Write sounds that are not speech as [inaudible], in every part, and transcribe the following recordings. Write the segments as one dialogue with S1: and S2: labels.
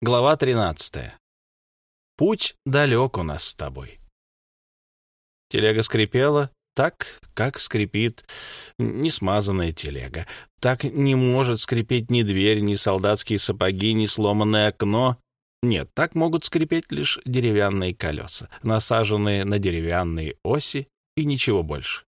S1: Глава 13. Путь далек у нас с тобой. Телега скрипела так, как скрипит несмазанная телега. Так не может скрипеть ни дверь, ни солдатские сапоги, ни сломанное окно. Нет, так могут скрипеть лишь деревянные колеса, насаженные на деревянные оси и ничего больше.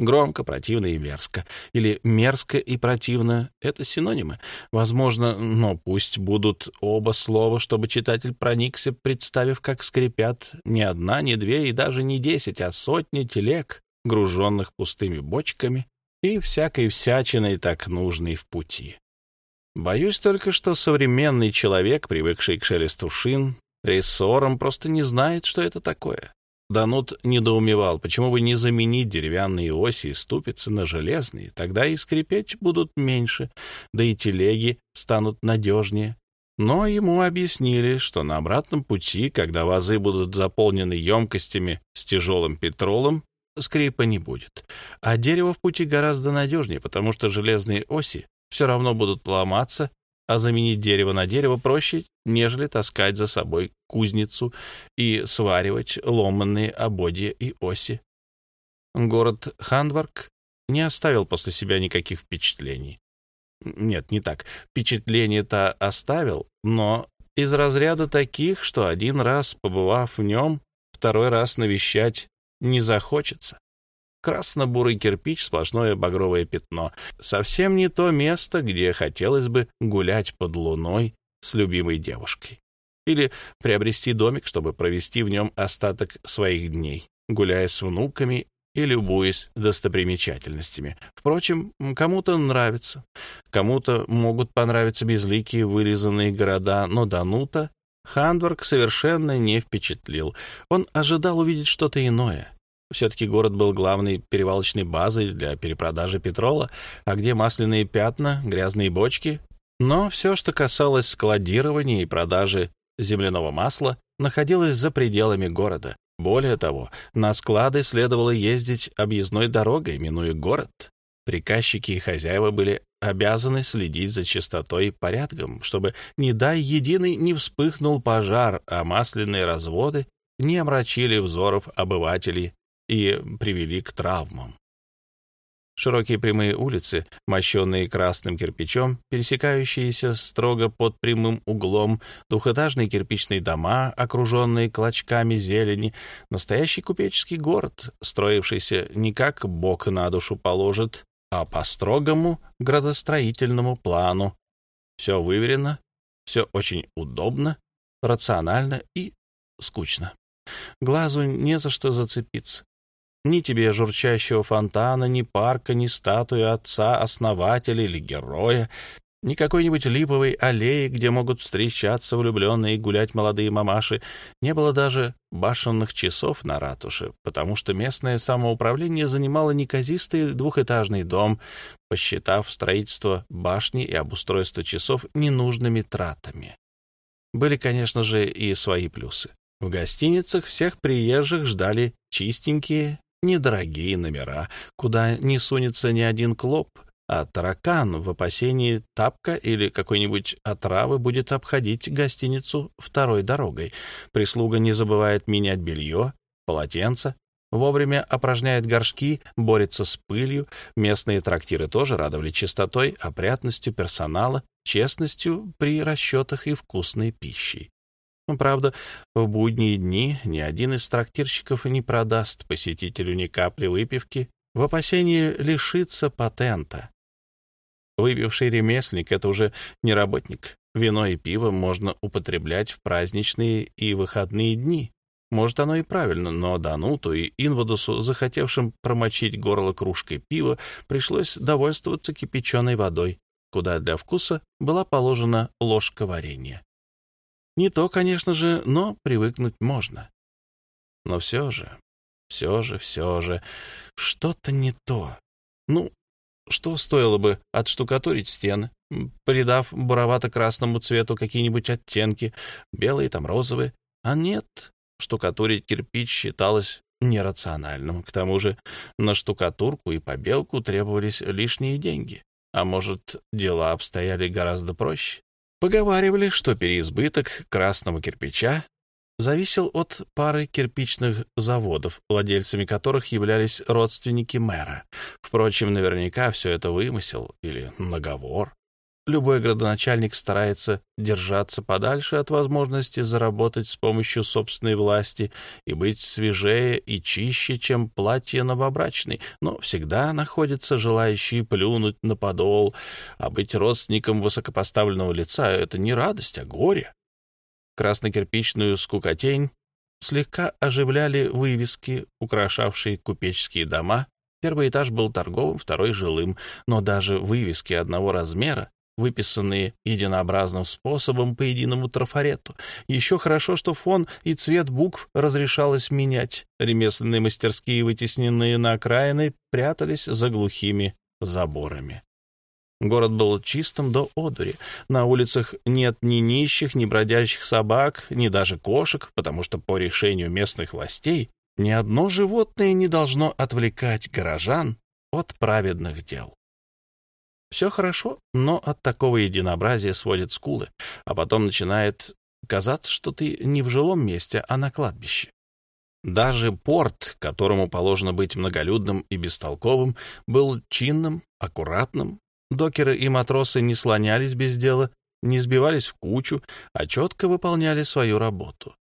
S1: Громко, противно и мерзко. Или мерзко и противно — это синонимы. Возможно, но пусть будут оба слова, чтобы читатель проникся, представив, как скрипят не одна, не две и даже не десять, а сотни телег, груженных пустыми бочками и всякой всячиной, так нужной в пути. Боюсь только, что современный человек, привыкший к шелесту шин, рессором, просто не знает, что это такое. Данут недоумевал, почему бы не заменить деревянные оси и ступицы на железные, тогда и скрипеть будут меньше, да и телеги станут надежнее. Но ему объяснили, что на обратном пути, когда вазы будут заполнены емкостями с тяжелым петролом, скрипа не будет. А дерево в пути гораздо надежнее, потому что железные оси все равно будут ломаться а заменить дерево на дерево проще, нежели таскать за собой кузницу и сваривать ломанные ободья и оси. Город Хандварк не оставил после себя никаких впечатлений. Нет, не так. Впечатление-то оставил, но из разряда таких, что один раз, побывав в нем, второй раз навещать не захочется. Красно-бурый кирпич, сплошное багровое пятно. Совсем не то место, где хотелось бы гулять под луной с любимой девушкой. Или приобрести домик, чтобы провести в нем остаток своих дней, гуляя с внуками и любуясь достопримечательностями. Впрочем, кому-то нравится, кому-то могут понравиться безликие вырезанные города, но Данута Хандварк совершенно не впечатлил. Он ожидал увидеть что-то иное. Все-таки город был главной перевалочной базой для перепродажи петрола, а где масляные пятна, грязные бочки. Но все, что касалось складирования и продажи земляного масла, находилось за пределами города. Более того, на склады следовало ездить объездной дорогой, минуя город. Приказчики и хозяева были обязаны следить за чистотой и порядком, чтобы, не дай единый, не вспыхнул пожар, а масляные разводы не омрачили взоров обывателей и привели к травмам. Широкие прямые улицы, мощенные красным кирпичом, пересекающиеся строго под прямым углом, двухэтажные кирпичные дома, окруженные клочками зелени, настоящий купеческий город, строившийся не как бог на душу положит, а по строгому градостроительному плану. Все выверено, все очень удобно, рационально и скучно. Глазу не за что зацепиться. Ни тебе журчащего фонтана, ни парка, ни статуи отца, основателя или героя, ни какой-нибудь липовой аллеи, где могут встречаться влюбленные и гулять молодые мамаши. Не было даже башенных часов на ратуше, потому что местное самоуправление занимало неказистый двухэтажный дом, посчитав строительство башни и обустройство часов ненужными тратами. Были, конечно же, и свои плюсы. В гостиницах всех приезжих ждали чистенькие, недорогие номера, куда не сунется ни один клоп, а таракан в опасении тапка или какой-нибудь отравы будет обходить гостиницу второй дорогой. Прислуга не забывает менять белье, полотенца, вовремя опорожняет горшки, борется с пылью. Местные трактиры тоже радовали чистотой, опрятностью персонала, честностью при расчетах и вкусной пищей. Правда, в будние дни ни один из трактирщиков не продаст посетителю ни капли выпивки в опасении лишиться патента. Выпивший ремесленник — это уже не работник. Вино и пиво можно употреблять в праздничные и выходные дни. Может, оно и правильно, но Дануту и Инвадусу, захотевшим промочить горло кружкой пива, пришлось довольствоваться кипяченой водой, куда для вкуса была положена ложка варенья. Не то, конечно же, но привыкнуть можно. Но все же, все же, все же, что-то не то. Ну, что стоило бы отштукатурить стены, придав буровато-красному цвету какие-нибудь оттенки, белые там розовые, а нет, штукатурить кирпич считалось нерациональным. К тому же на штукатурку и побелку требовались лишние деньги. А может, дела обстояли гораздо проще? Поговаривали, что переизбыток красного кирпича зависел от пары кирпичных заводов, владельцами которых являлись родственники мэра. Впрочем, наверняка все это вымысел или наговор. Любой градоначальник старается держаться подальше от возможности заработать с помощью собственной власти и быть свежее и чище, чем платье новобрачной, но всегда находятся желающие плюнуть на подол, а быть родственником высокопоставленного лица — это не радость, а горе. Краснокирпичную скукотень слегка оживляли вывески, украшавшие купеческие дома. Первый этаж был торговым, второй — жилым, но даже вывески одного размера выписанные единообразным способом по единому трафарету. Еще хорошо, что фон и цвет букв разрешалось менять. Ремесленные мастерские, вытесненные на окраины, прятались за глухими заборами. Город был чистым до одури. На улицах нет ни нищих, ни бродячих собак, ни даже кошек, потому что по решению местных властей ни одно животное не должно отвлекать горожан от праведных дел. Все хорошо, но от такого единообразия сводят скулы, а потом начинает казаться, что ты не в жилом месте, а на кладбище. Даже порт, которому положено быть многолюдным и бестолковым, был чинным, аккуратным. Докеры и матросы не слонялись без дела, не сбивались в кучу, а четко выполняли свою работу.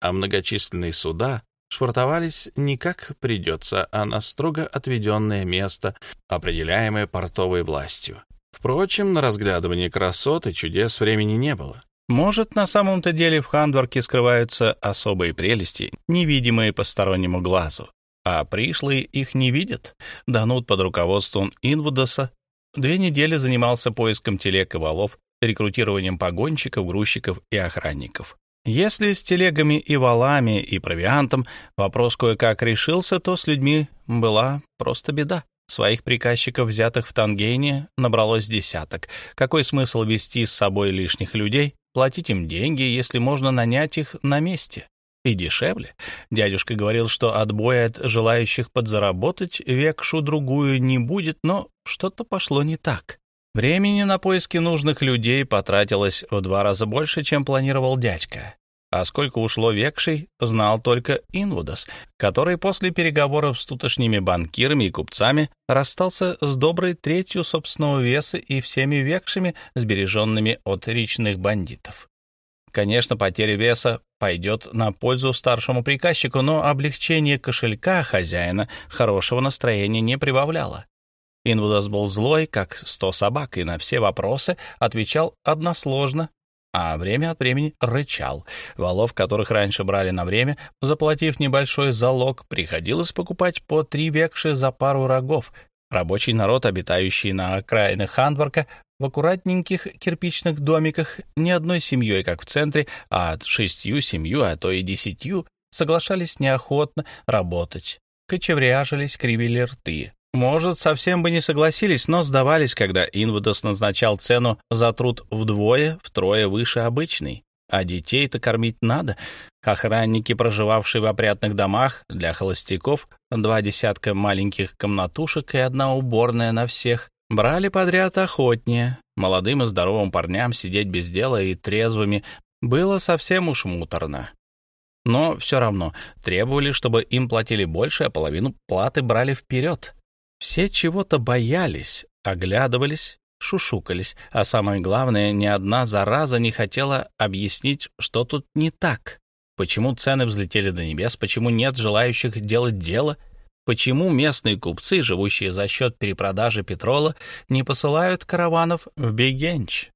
S1: А многочисленные суда швартовались не как придется, а на строго отведенное место, определяемое портовой властью. Впрочем, на разглядывание красот и чудес времени не было.
S2: Может, на самом-то деле в Хандворке скрываются особые прелести, невидимые постороннему глазу, а пришлые их не видят. Данут под руководством Инвудоса две недели занимался поиском телег и валов, рекрутированием погонщиков, грузчиков и охранников. Если с телегами и валами и провиантом вопрос кое-как решился, то с людьми была просто беда. Своих приказчиков, взятых в Тангейне, набралось десяток. Какой смысл вести с собой лишних людей, платить им деньги, если можно нанять их на месте? И дешевле. Дядюшка говорил, что отбоя от желающих подзаработать векшу-другую не будет, но что-то пошло не так. Времени на поиски нужных людей потратилось в два раза больше, чем планировал дядька. А сколько ушло векшей, знал только Инвудас, который после переговоров с тутошними банкирами и купцами расстался с доброй третью собственного веса и всеми векшами, сбереженными от речных бандитов. Конечно, потеря веса пойдет на пользу старшему приказчику, но облегчение кошелька хозяина хорошего настроения не прибавляло. Инвудас был злой, как сто собак, и на все вопросы отвечал односложно, а время от времени рычал. Валов, которых раньше брали на время, заплатив небольшой залог, приходилось покупать по три векши за пару рогов. Рабочий народ, обитающий на окраинах Хандварка, в аккуратненьких кирпичных домиках, не одной семьей, как в центре, а от шестью, семью, а то и десятью, соглашались неохотно работать. Кочевряжились, кривили рты. Может, совсем бы не согласились, но сдавались, когда Инвудос назначал цену за труд вдвое, втрое выше обычной. А детей-то кормить надо. Охранники, проживавшие в опрятных домах, для холостяков два десятка маленьких комнатушек и одна уборная на всех, брали подряд охотнее. Молодым и здоровым парням сидеть без дела и трезвыми было совсем уж муторно. Но все равно требовали, чтобы им платили больше, а половину платы брали вперед. Все чего-то боялись, оглядывались, шушукались, а самое главное, ни одна зараза не хотела объяснить, что тут не так. Почему цены взлетели до небес, почему нет желающих делать дело, почему местные купцы, живущие за счет перепродажи петрола, не посылают караванов в Бегенч.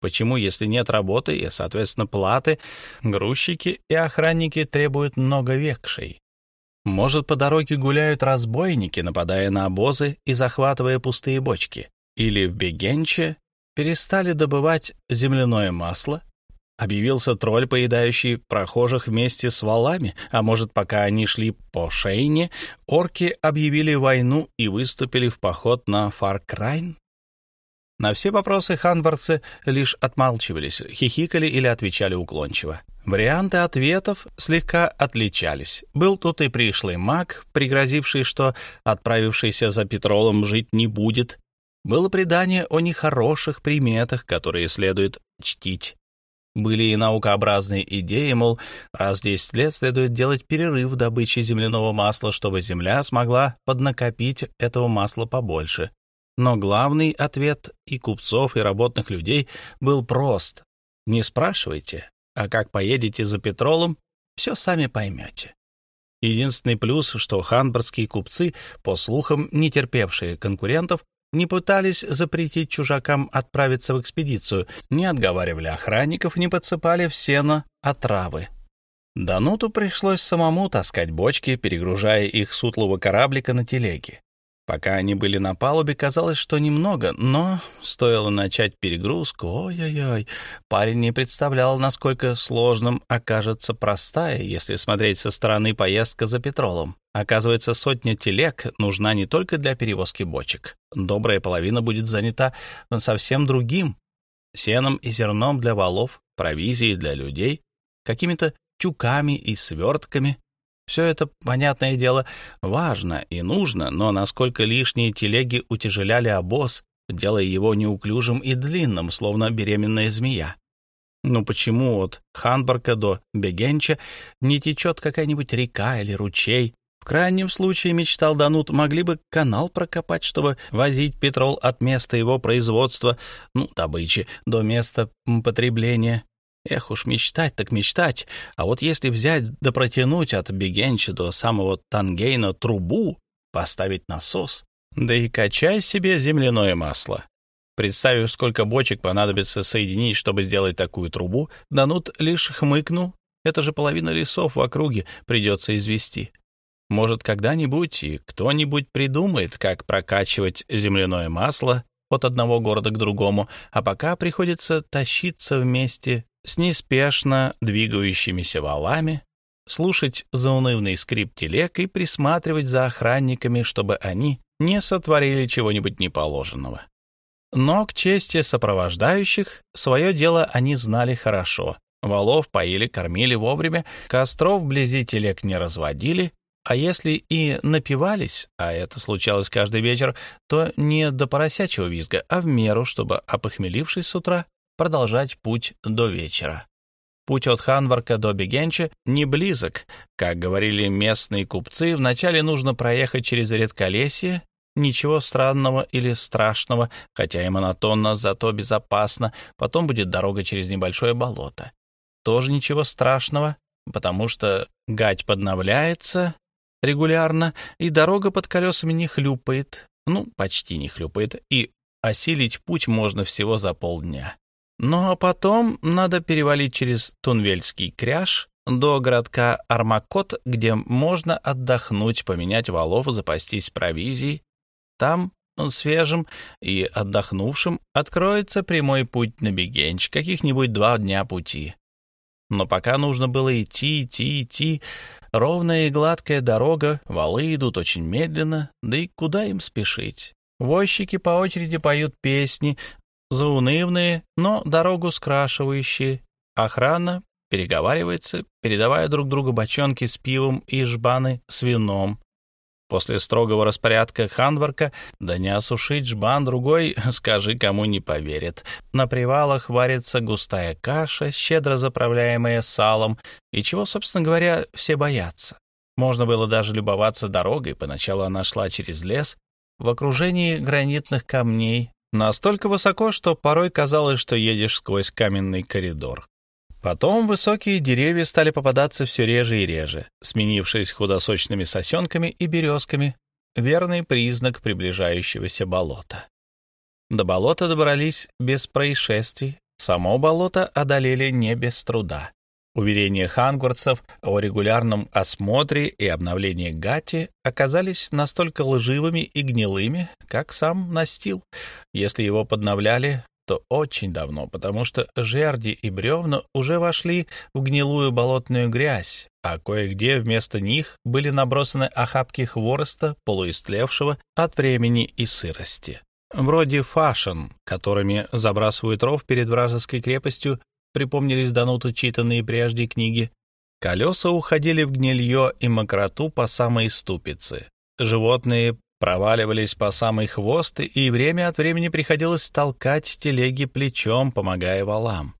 S2: Почему, если нет работы и, соответственно, платы, грузчики и охранники требуют много векшей? Может, по дороге гуляют разбойники, нападая на обозы и захватывая пустые бочки. Или в Бегенче перестали добывать земляное масло. Объявился тролль, поедающий прохожих вместе с валами, а может, пока они шли по Шейне, орки объявили войну и выступили в поход на Фаркрайн? На все вопросы ханвардцы лишь отмалчивались, хихикали или отвечали уклончиво. Варианты ответов слегка отличались. Был тут и пришлый маг, пригрозивший, что отправившийся за Петролом жить не будет, Было предание о нехороших приметах, которые следует чтить. Были и наукообразные идеи, мол, раз в 10 лет следует делать перерыв в добыче земляного масла, чтобы земля смогла поднакопить этого масла побольше. Но главный ответ и купцов, и работных людей был прост. Не спрашивайте, а как поедете за петролом, все сами поймете. Единственный плюс, что ханбургские купцы, по слухам, не терпевшие конкурентов, не пытались запретить чужакам отправиться в экспедицию, не отговаривали охранников, не подсыпали в сено отравы. Дануту пришлось самому таскать бочки, перегружая их с утлого кораблика на телеге. Пока они были на палубе, казалось, что немного, но стоило начать перегрузку, ой-ой-ой, парень не представлял, насколько сложным окажется простая, если смотреть со стороны поездка за петролом. Оказывается, сотня телег нужна не только для перевозки бочек. Добрая половина будет занята совсем другим. Сеном и зерном для валов, провизией для людей, какими-то тюками и свертками, все это, понятное дело, важно и нужно, но насколько лишние телеги утяжеляли обоз, делая его неуклюжим и длинным, словно беременная змея. Ну почему от Ханбарка до Бегенча не течет какая-нибудь река или ручей? В крайнем случае, мечтал Данут, могли бы канал прокопать, чтобы возить петрол от места его производства, ну, добычи, до места потребления. Эх уж мечтать так мечтать. А вот если взять да протянуть от Бегенча до самого Тангейна трубу, поставить насос, да и качай себе земляное масло. Представив, сколько бочек понадобится соединить, чтобы сделать такую трубу, Данут лишь хмыкнул. Это же половина лесов в округе придется извести. Может, когда-нибудь и кто-нибудь придумает, как прокачивать земляное масло от одного города к другому, а пока приходится тащиться вместе с неспешно двигающимися валами, слушать заунывный скрип телег и присматривать за охранниками, чтобы они не сотворили чего-нибудь неположенного. Но, к чести сопровождающих, свое дело они знали хорошо. Валов поили, кормили вовремя, костров вблизи телег не разводили, а если и напивались, а это случалось каждый вечер, то не до поросячьего визга, а в меру, чтобы, опохмелившись с утра, продолжать путь до вечера. Путь от Ханварка до Бегенча не близок. Как говорили местные купцы, вначале нужно проехать через редколесье, ничего странного или страшного, хотя и монотонно, зато безопасно. Потом будет дорога через небольшое болото. Тоже ничего страшного, потому что гать подновляется регулярно, и дорога под колесами не хлюпает, ну, почти не хлюпает, и осилить путь можно всего за полдня. Ну а потом надо перевалить через Тунвельский кряж до городка Армакот, где можно отдохнуть, поменять валов, запастись провизией. Там, свежим и отдохнувшим, откроется прямой путь на Бегенч, каких-нибудь два дня пути. Но пока нужно было идти, идти, идти. Ровная и гладкая дорога, валы идут очень медленно, да и куда им спешить? Возчики по очереди поют песни, заунывные, но дорогу скрашивающие. Охрана переговаривается, передавая друг другу бочонки с пивом и жбаны с вином. После строгого распорядка Ханварка, да не осушить жбан другой, [laughs] скажи, кому не поверит. На привалах варится густая каша, щедро заправляемая салом, и чего, собственно говоря, все боятся. Можно было даже любоваться дорогой, поначалу она шла через лес, в окружении гранитных камней, Настолько высоко, что порой казалось, что едешь сквозь каменный коридор. Потом высокие деревья стали попадаться все реже и реже, сменившись худосочными сосенками и березками, верный признак приближающегося болота. До болота добрались без происшествий, само болото одолели не без труда. Уверения хангурцев о регулярном осмотре и обновлении Гати оказались настолько лживыми и гнилыми, как сам настил. Если его подновляли, то очень давно, потому что жерди и бревна уже вошли в гнилую болотную грязь, а кое-где вместо них были набросаны охапки хвороста, полуистлевшего от времени и сырости. Вроде фашен, которыми забрасывают ров перед вражеской крепостью припомнились Дануту читанные прежде книги. Колеса уходили в гнилье и мокроту по самой ступице. Животные проваливались по самый хвост, и время от времени приходилось толкать телеги плечом, помогая валам.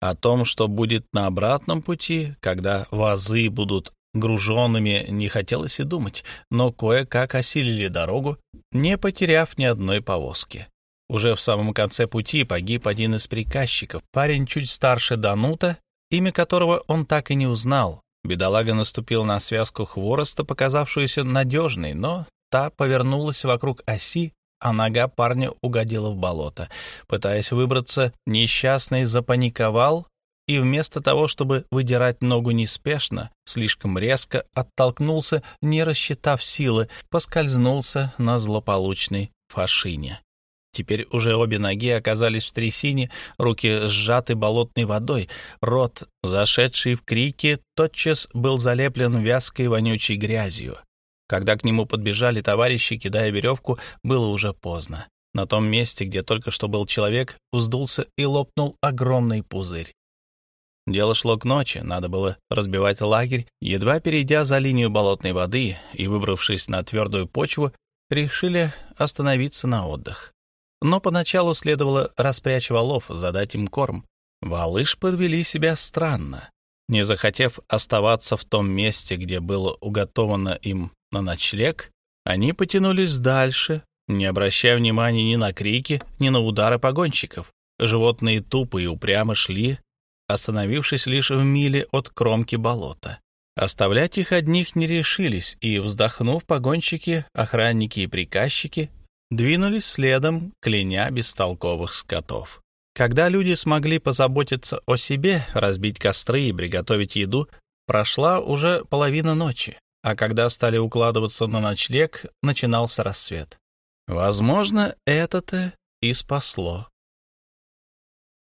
S2: О том, что будет на обратном пути, когда вазы будут груженными, не хотелось и думать, но кое-как осилили дорогу, не потеряв ни одной повозки. Уже в самом конце пути погиб один из приказчиков, парень чуть старше Данута, имя которого он так и не узнал. Бедолага наступил на связку хвороста, показавшуюся надежной, но та повернулась вокруг оси, а нога парня угодила в болото. Пытаясь выбраться, несчастный запаниковал и вместо того, чтобы выдирать ногу неспешно, слишком резко оттолкнулся, не рассчитав силы, поскользнулся на злополучной фашине. Теперь уже обе ноги оказались в трясине, руки сжаты болотной водой, рот, зашедший в крики, тотчас был залеплен вязкой вонючей грязью. Когда к нему подбежали товарищи, кидая веревку, было уже поздно. На том месте, где только что был человек, вздулся и лопнул огромный пузырь. Дело шло к ночи, надо было разбивать лагерь. Едва перейдя за линию болотной воды и выбравшись на твердую почву, решили остановиться на отдых. Но поначалу следовало распрячь валов, задать им корм. Валы подвели себя странно. Не захотев оставаться в том месте, где было уготовано им на ночлег, они потянулись дальше, не обращая внимания ни на крики, ни на удары погонщиков. Животные тупо и упрямо шли, остановившись лишь в миле от кромки болота. Оставлять их одних не решились, и, вздохнув, погонщики, охранники и приказчики двинулись следом, кляня бестолковых скотов. Когда люди смогли позаботиться о себе, разбить костры и приготовить еду, прошла уже половина ночи а когда стали укладываться на ночлег, начинался рассвет. Возможно, это-то и спасло